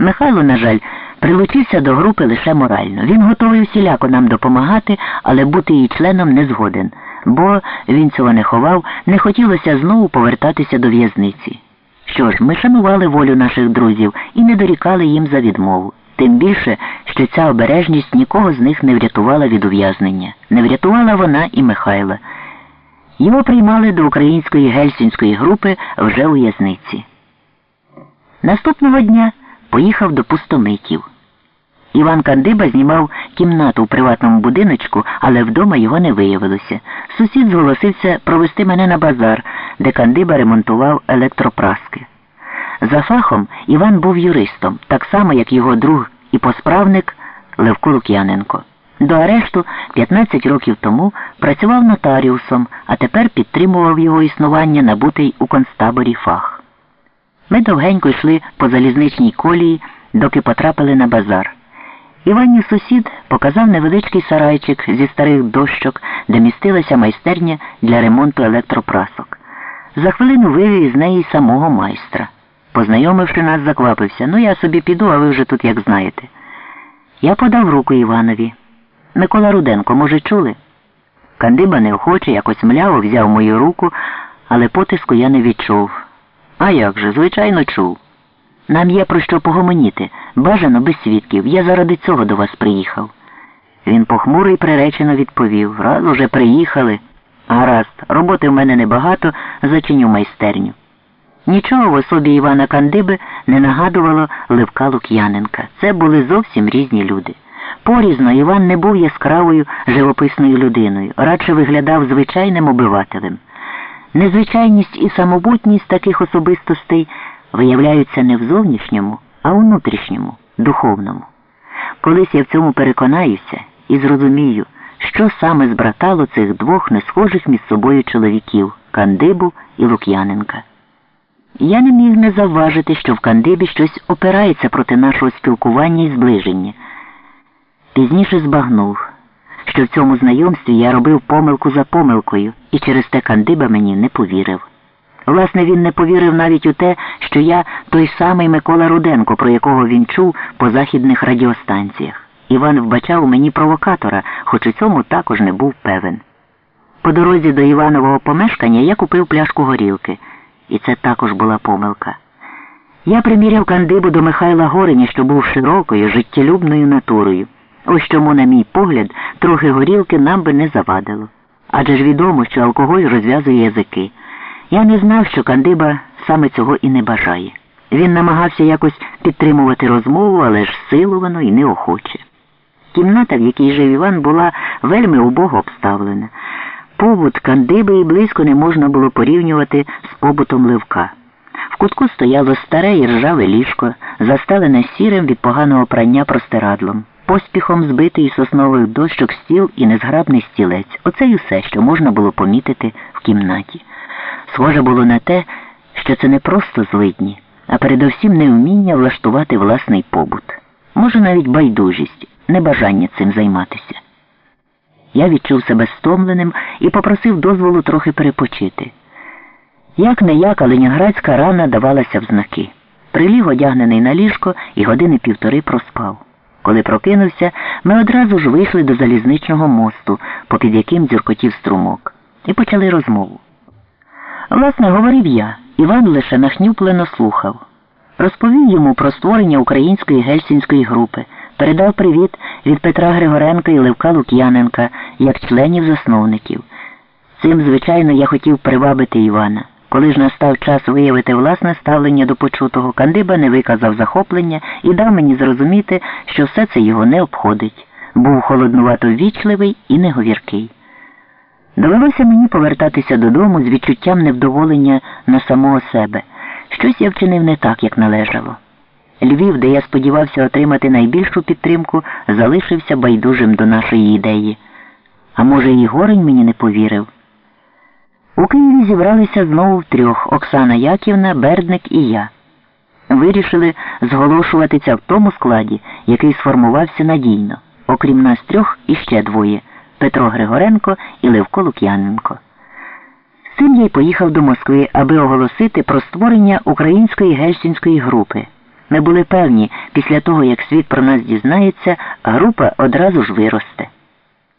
Михайло, на жаль, прилучився до групи лише морально. Він готовий усіляко нам допомагати, але бути її членом не згоден, бо він цього не ховав, не хотілося знову повертатися до в'язниці. Що ж, ми шанували волю наших друзів і не дорікали їм за відмову. Тим більше, що ця обережність нікого з них не врятувала від ув'язнення. Не врятувала вона і Михайла. Його приймали до української гельсінської групи вже у в'язниці. Наступного дня поїхав до пустомитів. Іван Кандиба знімав кімнату у приватному будиночку, але вдома його не виявилося. Сусід зголосився провести мене на базар, де Кандиба ремонтував електропраски. За фахом Іван був юристом, так само, як його друг і посправник Левко Лук'яненко. До арешту 15 років тому працював нотаріусом, а тепер підтримував його існування набутий у концтаборі фах. Ми довгенько йшли по залізничній колії, доки потрапили на базар. Іванів сусід показав невеличкий сарайчик зі старих дощок, де містилася майстерня для ремонту електропрасок. За хвилину вивів із неї самого майстра. Познайомивши нас, заквапився. Ну, я собі піду, а ви вже тут як знаєте. Я подав руку Іванові. Микола Руденко, може, чули? Кандиба неохоче, якось мляво взяв мою руку, але потиску я не відчув. А як же, звичайно, чув. Нам є про що погомоніти. Бажано без свідків. Я заради цього до вас приїхав. Він похмуро і приречено відповів. Раз уже приїхали. Гаразд, роботи в мене небагато, зачиню майстерню. Нічого в особі Івана Кандиби не нагадувало Левка Лук'яненка. Це були зовсім різні люди. Порізно Іван не був яскравою живописною людиною, радше виглядав звичайним обивателем. Незвичайність і самобутність таких особистостей виявляються не в зовнішньому, а у внутрішньому, духовному. Колись я в цьому переконаюся і зрозумію, що саме збратало цих двох несхожих між собою чоловіків Кандибу і Лук'яненка. Я не міг не завважити, що в Кандибі щось опирається проти нашого спілкування і зближення. Пізніше збагнув, що в цьому знайомстві я робив помилку за помилкою, і через те Кандиба мені не повірив. Власне, він не повірив навіть у те, що я той самий Микола Руденко, про якого він чув по західних радіостанціях. Іван вбачав мені провокатора, хоч у цьому також не був певен. По дорозі до Іванового помешкання я купив пляшку горілки, і це також була помилка. Я приміряв кандибу до Михайла Гореня, що був широкою, життєлюбною натурою. Ось чому, на мій погляд, трохи горілки нам би не завадило. Адже ж відомо, що алкоголь розв'язує язики. Я не знав, що Кандиба саме цього і не бажає. Він намагався якось підтримувати розмову, але ж силовано і неохоче. Кімната, в якій жив Іван, була вельми убого обставлена. Побут Кандиби і близько не можна було порівнювати з побутом Левка. В кутку стояло старе і ржаве ліжко, застелене сірим від поганого прання простирадлом, поспіхом збитий із соснових дощок стіл і незграбний стілець. Оце й усе, що можна було помітити в кімнаті. Схоже було на те, що це не просто злидні, а передовсім невміння влаштувати власний побут. Може, навіть байдужість, небажання цим займатися. Я відчув себе стомленим і попросив дозволу трохи перепочити. Як не як, а ленінградська рана давалася в знаки. Приліг одягнений на ліжко і години півтори проспав. Коли прокинувся, ми одразу ж вийшли до залізничного мосту, попід яким дзюркотів струмок, і почали розмову. Власне, говорив я, Іван лише нахнюплено слухав. Розповів йому про створення української гельсінської групи, передав привіт від Петра Григоренка і Левка Лук'яненка як членів засновників. Цим, звичайно, я хотів привабити Івана. Коли ж настав час виявити власне ставлення до почутого, Кандиба не виказав захоплення і дав мені зрозуміти, що все це його не обходить. Був холоднувато ввічливий і неговіркий. Довелося мені повертатися додому з відчуттям невдоволення на самого себе. Щось я вчинив не так, як належало. Львів, де я сподівався отримати найбільшу підтримку, залишився байдужим до нашої ідеї. А може, і горень мені не повірив. У Києві зібралися знову втрьох Оксана Яківна, Бердник і я. Вирішили зголошуватися в тому складі, який сформувався надійно, окрім нас трьох іще двоє Петро Григоренко і Левко Лук'яненко. З цим поїхав до Москви, аби оголосити про створення української гельсінської групи. Ми були певні, Після того, як світ про нас дізнається, група одразу ж виросте.